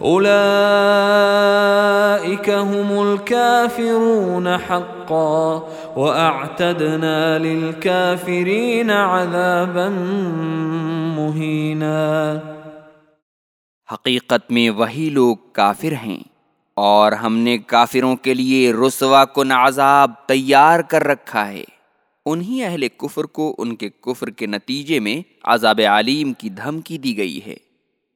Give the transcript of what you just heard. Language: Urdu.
اولئیک هم الكافرون حقا واعتدنا للكافرین عذابا مہینا حقیقت میں وہی لوگ کافر ہیں اور ہم نے کافروں کے لیے رسوا کن عذاب تیار کر رکھا ہے۔ انہی اہل کفر کو ان کے کفر کے نتیجے میں عذاب علیم کی دھمکی دی گئی ہے۔